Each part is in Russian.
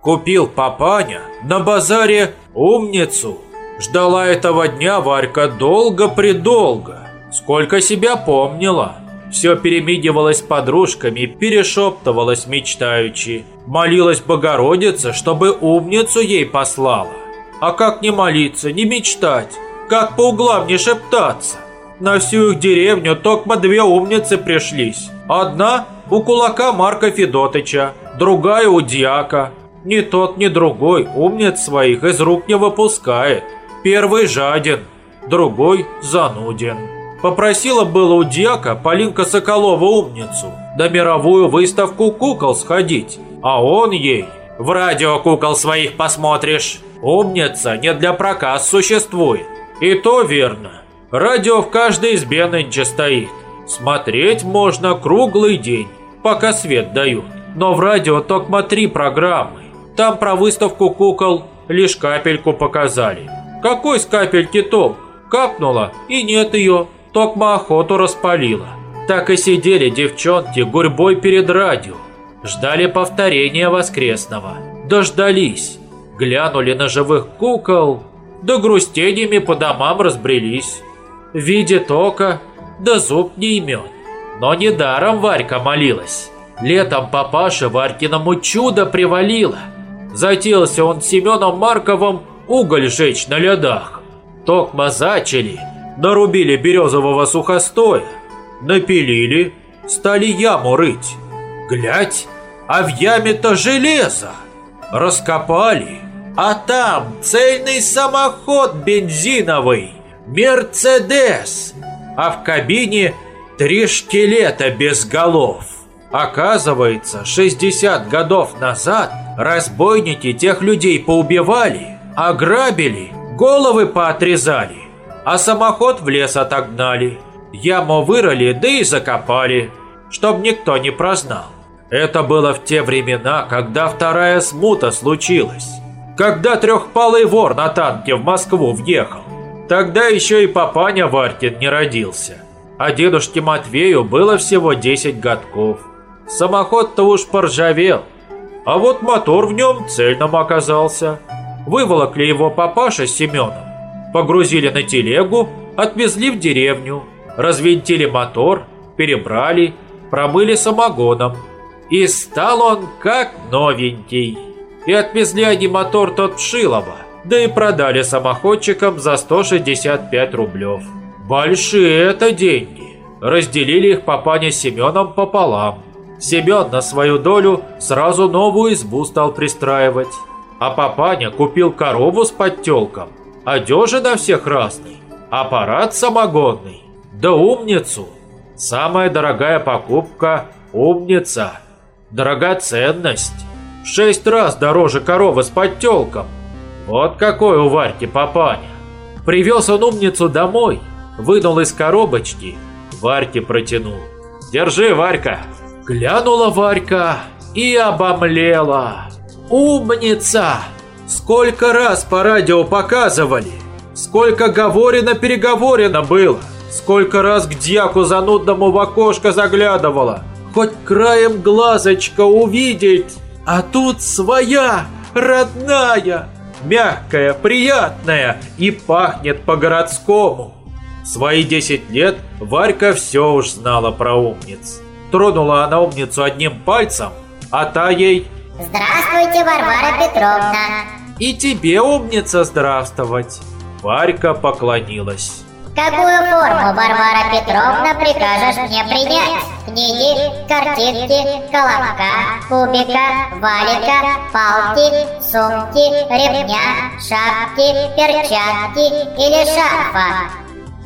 Купил папаня на базаре умницу. Ждала этого дня Варька долго-предолго, сколько себя помнила. Все перемигивалась подружками, перешептывалась мечтаючи. Молилась Богородице, чтобы умницу ей послала. А как не молиться, не мечтать? Как по углам не шептаться? На всю их деревню токмо две умницы пришлись. Одна у кулака Марка Федотыча, другая у дьяка. Ни тот, ни другой умниц своих из рук не выпускает. Первый жаден, другой зануден. Попросила было у дьяка Полинка Соколова умницу на мировую выставку кукол сходить, а он ей «В радио кукол своих посмотришь, умница не для проказ существует». И то верно, радио в каждой избе нынче стоит. Смотреть можно круглый день, пока свет дают. Но в радио только три программы. Там про выставку кукол лишь капельку показали. Какой с капельки толк? Капнула и нет ее. Токма охоту распалила. Так и сидели девчонки гурьбой перед радио. Ждали повторения воскресного. Дождались. Глянули на живых кукол, да грустениями по домам разбрелись. Видит око, да зуб не имен. Но недаром Варька молилась. Летом папаша Варькиному чудо привалило. Затеялся он Семеном Марковым уголь жечь на ледах. Токма зачали – нарубили березового сухостоя, напилили, стали яму рыть. Глядь, а в яме-то железо. Раскопали, а там цельный самоход бензиновый, Мерцедес, а в кабине три шкелета без голов. Оказывается, 60 годов назад разбойники тех людей поубивали, ограбили, головы поотрезали а самоход в лес отогнали. Яму вырыли, да и закопали, чтоб никто не прознал. Это было в те времена, когда вторая смута случилась. Когда трехпалый вор на танке в Москву въехал. Тогда еще и папаня Варькин не родился. А дедушке Матвею было всего 10 годков. Самоход-то уж поржавел. А вот мотор в нем цельным оказался. Выволокли его папаша с Семеном Погрузили на телегу, отвезли в деревню, развинтили мотор, перебрали, промыли самогоном. И стал он как новенький. И отвезли они мотор тот в да и продали самоходчикам за 165 рублев. Большие это деньги. Разделили их папаня с Семеном пополам. Семен на свою долю сразу новую избу стал пристраивать. А папаня купил корову с подтелком одежа на всех разный, аппарат самогонный, да умницу. Самая дорогая покупка – умница. Драгоценность. В шесть раз дороже коровы с подтелком. Вот какой у Варьки папаня. Привез он умницу домой, вынул из коробочки, Варьке протянул. «Держи, Варька!» Глянула Варька и обомлела. «Умница!» Сколько раз по радио показывали, сколько говорено-переговорено было, сколько раз к дьяку занудному в окошко заглядывала, хоть краем глазочка увидеть, а тут своя, родная, мягкая, приятная и пахнет по-городскому. свои десять лет Варька все уж знала про умниц. Тронула она умницу одним пальцем, а та ей «Здравствуйте, Варвара Петровна!» И тебе, умница, здравствовать. Варька поклонилась. Какую форму, Варвара Петровна, прикажешь мне принять? Книги, картинки, колобка, кубика, валика, палки, сумки, ремня, шапки, перчатки или шарфа?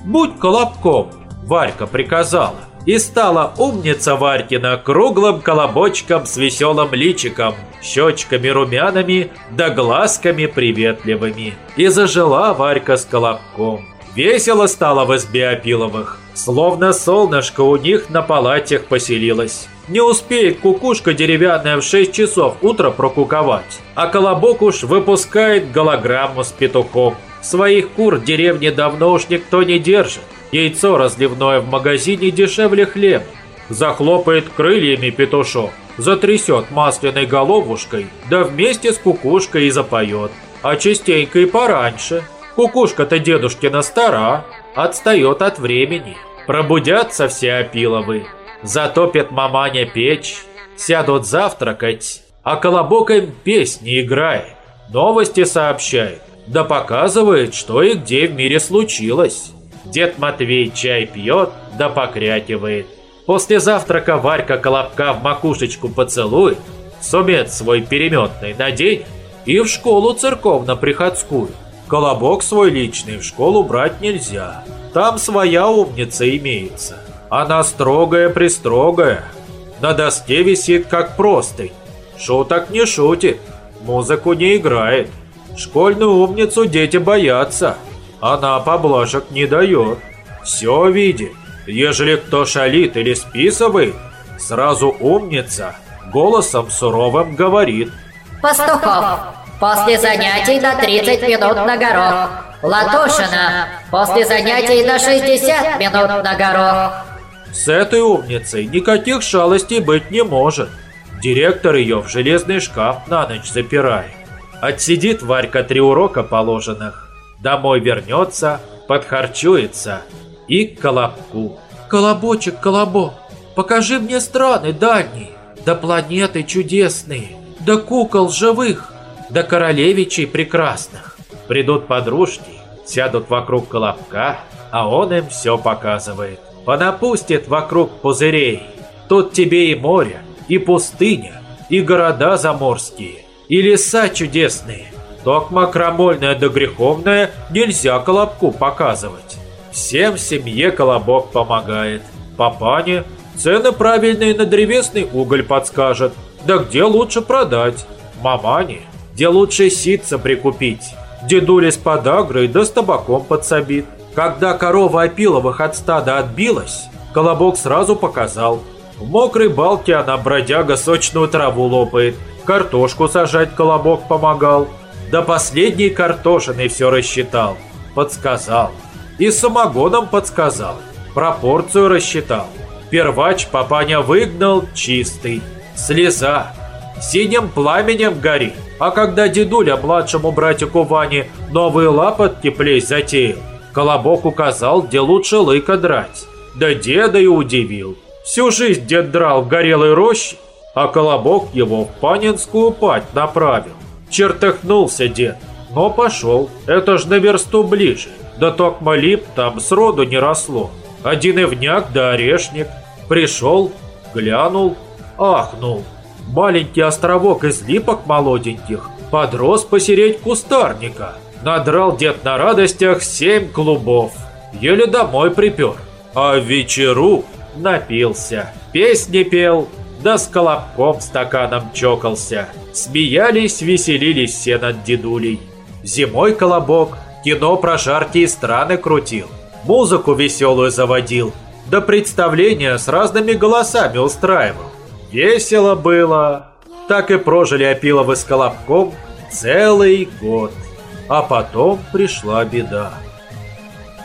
Будь колобком, Варька приказала. И стала умница Варькина круглым колобочком с веселым личиком, щечками румяными да глазками приветливыми. И зажила Варька с колобком. Весело стало в избе Опиловых, словно солнышко у них на палатях поселилось. Не успеет кукушка деревянная в 6 часов утра прокуковать, а колобок уж выпускает голограмму с петухом. Своих кур в деревне давно уж никто не держит. Яйцо разливное в магазине дешевле хлеб. Захлопает крыльями петушок. затрясет масляной головушкой, да вместе с кукушкой и запоет. А частенько и пораньше. Кукушка-то дедушкина стара, отстает от времени. Пробудятся все опиловы, затопят маманя печь, сядут завтракать, а колобок им песни играет, новости сообщает, да показывает, что и где в мире случилось. Дед Матвей чай пьет, да покрякивает. После завтрака Варька Колобка в макушечку поцелует, сумет свой переметный наденет и в школу церковно-приходскую. Колобок свой личный в школу брать нельзя. Там своя умница имеется. Она строгая-пристрогая. На доске висит как простынь. Шуток не шутит, музыку не играет. Школьную умницу дети боятся. Она поблажек не дает. Все видит. Ежели кто шалит или списывает, сразу умница, голосом суровым говорит. Пастухов, после занятий на 30 минут на горох. Латушина, после занятий на 60 минут на горох. С этой умницей никаких шалостей быть не может. Директор ее в железный шкаф на ночь запирает. Отсидит Варька три урока положенных. Домой вернется, подхарчуется и к колобку. «Колобочек, колобок, покажи мне страны дальние, да планеты чудесные, да кукол живых, да королевичей прекрасных». Придут подружки, сядут вокруг колобка, а он им все показывает. Понапустит вокруг пузырей. Тут тебе и море, и пустыня, и города заморские, и леса чудесные. Токма крамольное да греховное нельзя колобку показывать. Всем семье колобок помогает. Папане цены правильные на древесный уголь подскажет. Да где лучше продать? Мамане, где лучше ситца прикупить? Дедуля с подагрой да с табаком подсобит. Когда корова Опиловых от стада отбилась, колобок сразу показал. В мокрой балке она бродяга сочную траву лопает. Картошку сажать колобок помогал. До последней картошиной все рассчитал. Подсказал. И самогоном подсказал. Пропорцию рассчитал. Первач папаня выгнал чистый. Слеза. Синим пламенем горит. А когда дедуля младшему братику Ване новый лапот теплей затеял, Колобок указал, где лучше лыка драть. Да деда и удивил. Всю жизнь дед драл в горелой роще, а Колобок его в Панинскую пать направил. Чертыхнулся дед, но пошел, это ж на версту ближе. Да токма лип там сроду не росло. Один ивняк да орешник. Пришел, глянул, ахнул. Маленький островок из липок молоденьких подрос посереть кустарника. Надрал дед на радостях семь клубов. Еле домой припер. А вечеру напился. Песни пел, да с колобком стаканом чокался. Смеялись, веселились все над дедулей. Зимой колобок кино про жаркие страны крутил. Музыку веселую заводил. Да представления с разными голосами устраивал. Весело было. Так и прожили Опиловы с Колобком целый год. А потом пришла беда.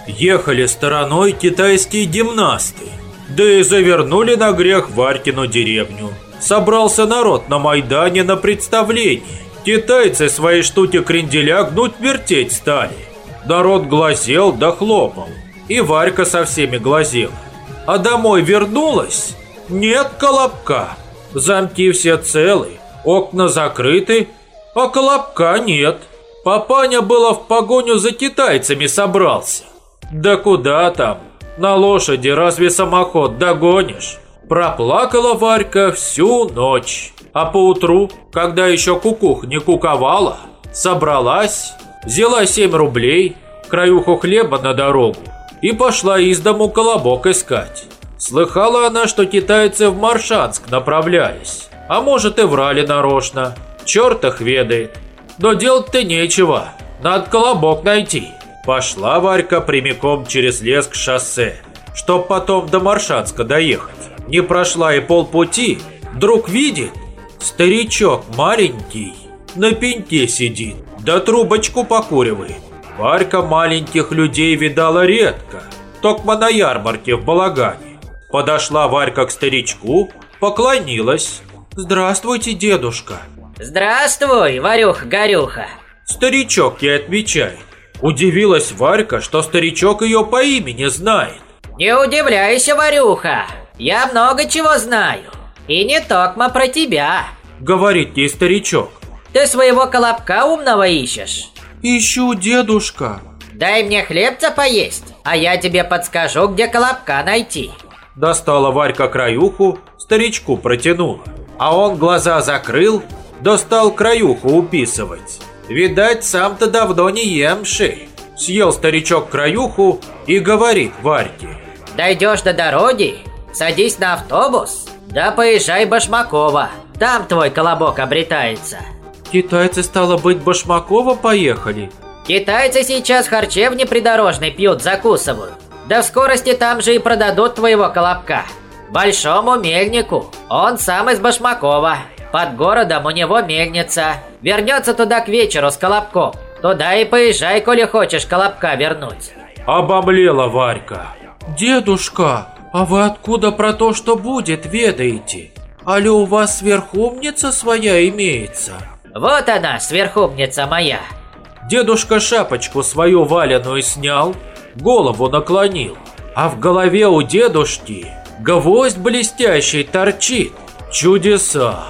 Ехали стороной китайские гимнасты. Да и завернули на грех Варькину деревню. Собрался народ на Майдане на представление. Китайцы свои штуки кренделя гнуть-вертеть стали. Народ глазел да хлопал. И Варька со всеми глазела. А домой вернулась? Нет колобка. Замки все целы, окна закрыты, а колобка нет. Папаня было в погоню за китайцами собрался. Да куда там? На лошади разве самоход догонишь? Проплакала Варька всю ночь. А поутру, когда еще кукух не куковала, собралась, взяла семь рублей, краюху хлеба на дорогу и пошла из дому колобок искать. Слыхала она, что китайцы в Маршанск направлялись. А может и врали нарочно. Черт их ведает. Но делать-то нечего. Надо колобок найти. Пошла Варька прямиком через лес к шоссе, чтоб потом до Маршанска доехать. Не прошла и полпути, вдруг видит, старичок маленький на пеньке сидит, да трубочку покуривает. Варька маленьких людей видала редко, токмо на ярмарке в балагане. Подошла Варька к старичку, поклонилась. «Здравствуйте, дедушка!» Здравствуй, Варюха-горюха. Старичок ей отвечает. Удивилась Варька, что старичок ее по имени знает. Не удивляйся, Варюха. Я много чего знаю. И не токмо про тебя. Говорит ей старичок. Ты своего колобка умного ищешь? Ищу, дедушка. Дай мне хлебца поесть, а я тебе подскажу, где колобка найти. Достала Варька краюху, старичку протянула. А он глаза закрыл, достал краюху уписывать. Видать, сам-то давно не емший. Съел старичок краюху и говорит Варьке. Дойдешь до дороги, садись на автобус, да поезжай Башмакова. Там твой колобок обретается. Китайцы, стало быть, Башмакова поехали? Китайцы сейчас в харчевне придорожной пьют, закусывают. Да в скорости там же и продадут твоего колобка. Большому мельнику. Он сам из Башмакова. Под городом у него мельница. Вернется туда к вечеру с колобком. Туда и поезжай, коли хочешь колобка вернуть. Обомлела Варька. Дедушка, а вы откуда про то, что будет, ведаете? Али у вас сверхумница своя имеется? Вот она, сверхумница моя. Дедушка шапочку свою валеную снял, голову наклонил, а в голове у дедушки гвоздь блестящий торчит. Чудеса!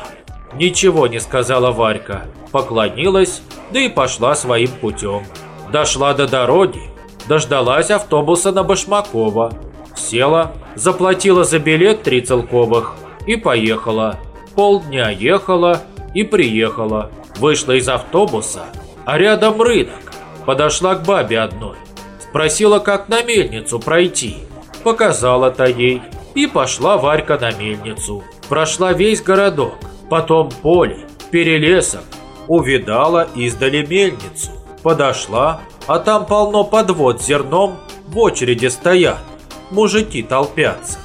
Ничего не сказала Варька, поклонилась, да и пошла своим путем. Дошла до дороги, дождалась автобуса на Башмакова. Села, заплатила за билет три целковых и поехала. Полдня ехала и приехала. Вышла из автобуса, а рядом рынок. Подошла к бабе одной. Спросила, как на мельницу пройти. Показала-то ей. И пошла Варька на мельницу. Прошла весь городок потом поле, перелесок, увидала издали мельницу. Подошла, а там полно подвод зерном, в очереди стоят, мужики толпятся.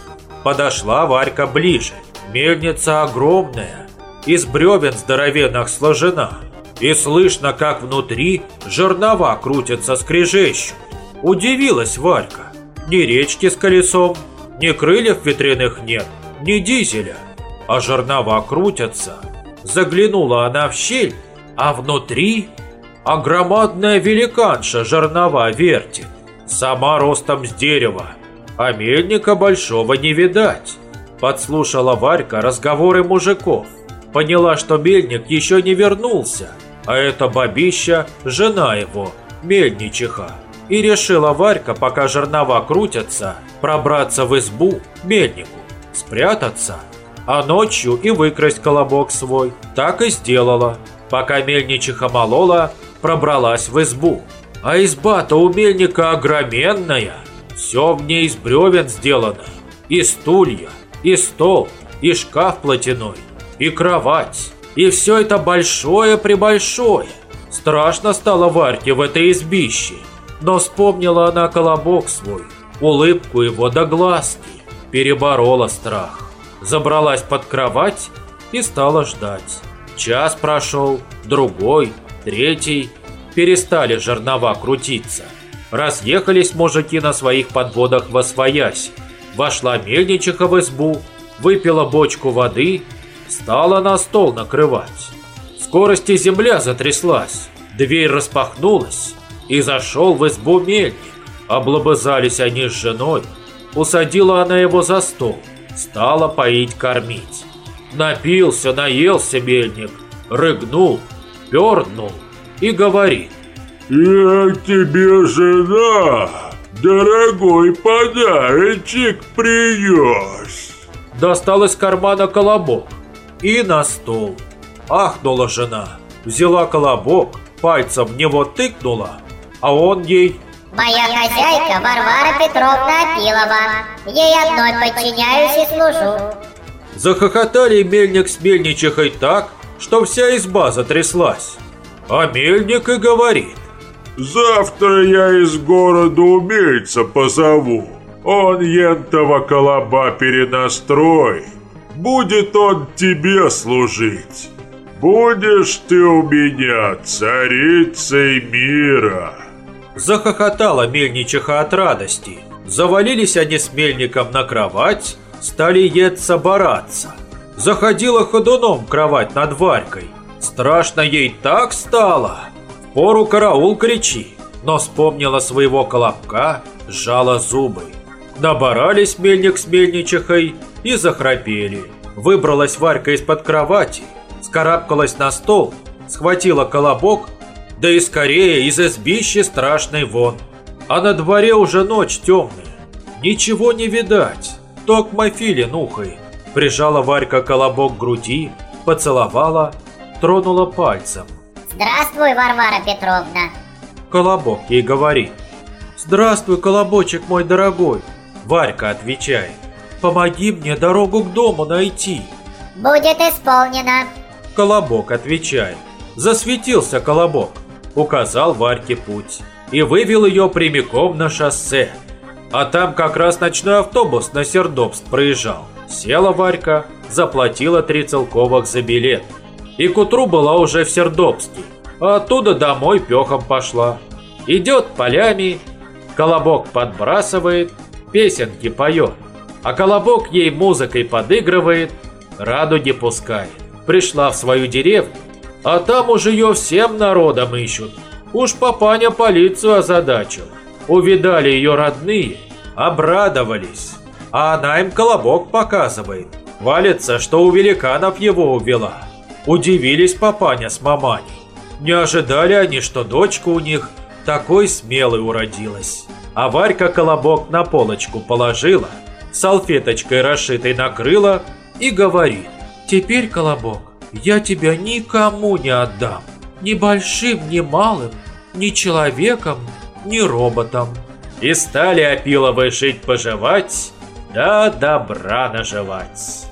Подошла Варька ближе, мельница огромная, из бревен здоровенных сложена, и слышно, как внутри жернова крутятся скрежещут. Удивилась Варька, ни речки с колесом, ни крыльев ветряных нет, ни дизеля – а жернова крутятся. Заглянула она в щель, а внутри огромадная великанша жернова вертит, сама ростом с дерева, а мельника большого не видать. Подслушала Варька разговоры мужиков, поняла, что мельник еще не вернулся, а это бабища – жена его, мельничиха. И решила Варька, пока жернова крутятся, пробраться в избу мельнику, спрятаться – а ночью и выкрасть колобок свой. Так и сделала. Пока мельничиха молола, пробралась в избу. А изба-то у мельника огроменная. Все в ней из бревен сделано. И стулья, и стол, и шкаф платяной, и кровать. И все это большое-пребольшое. Страшно стало Варьке в этой избище. Но вспомнила она колобок свой, улыбку его до глазки, переборола страх забралась под кровать и стала ждать. Час прошел, другой, третий. Перестали жернова крутиться. Разъехались мужики на своих подводах во своясь. Вошла мельничиха в избу, выпила бочку воды, стала на стол накрывать. Скорости земля затряслась, дверь распахнулась, и зашел в избу мельник. Облобызались они с женой, усадила она его за стол – стала поить кормить. Напился, наелся мельник, рыгнул, пернул и говорит. «Я тебе, жена, дорогой подарочек принес!» Достал из кармана колобок и на стол. Ахнула жена, взяла колобок, пальцем в него тыкнула, а он ей Моя хозяйка Варвара Петровна Апилова. Ей одной подчиняюсь и служу. Захохотали мельник с мельничихой так, что вся изба затряслась. А мельник и говорит. Завтра я из города умельца позову. Он ентого колоба перенастроит. Будет он тебе служить. Будешь ты у меня царицей мира. Захохотала мельничиха от радости. Завалились они с мельником на кровать, стали еться бараться. Заходила ходуном кровать над Варькой. Страшно ей так стало. Пору караул кричи. Но вспомнила своего колобка, сжала зубы. Наборались мельник с мельничихой и захрапели. Выбралась Варька из-под кровати, скарабкалась на стол, схватила колобок, да и скорее из избища страшный вон. А на дворе уже ночь темная. Ничего не видать, токма филин ухает. Прижала Варька колобок к груди, поцеловала, тронула пальцем. Здравствуй, Варвара Петровна. Колобок ей говорит. Здравствуй, колобочек мой дорогой. Варька отвечает. Помоги мне дорогу к дому найти. Будет исполнено. Колобок отвечает. Засветился колобок. Указал Варьке путь. И вывел ее прямиком на шоссе. А там как раз ночной автобус на Сердобск проезжал. Села Варька, заплатила три целковых за билет. И к утру была уже в Сердобске. А оттуда домой пехом пошла. Идет полями, колобок подбрасывает, песенки поет. А колобок ей музыкой подыгрывает, радуги пускает. Пришла в свою деревню, а там уже ее всем народом ищут. Уж папаня полицию озадачил. Увидали ее родные, обрадовались. А она им колобок показывает. Валится, что у великанов его увела. Удивились папаня с маманей. Не ожидали они, что дочка у них такой смелой уродилась. А Варька колобок на полочку положила, салфеточкой расшитой накрыла и говорит. «Теперь, колобок, я тебя никому не отдам. Ни большим, ни малым, ни человеком, ни роботом». И стали опиловы жить-поживать, да добра наживать.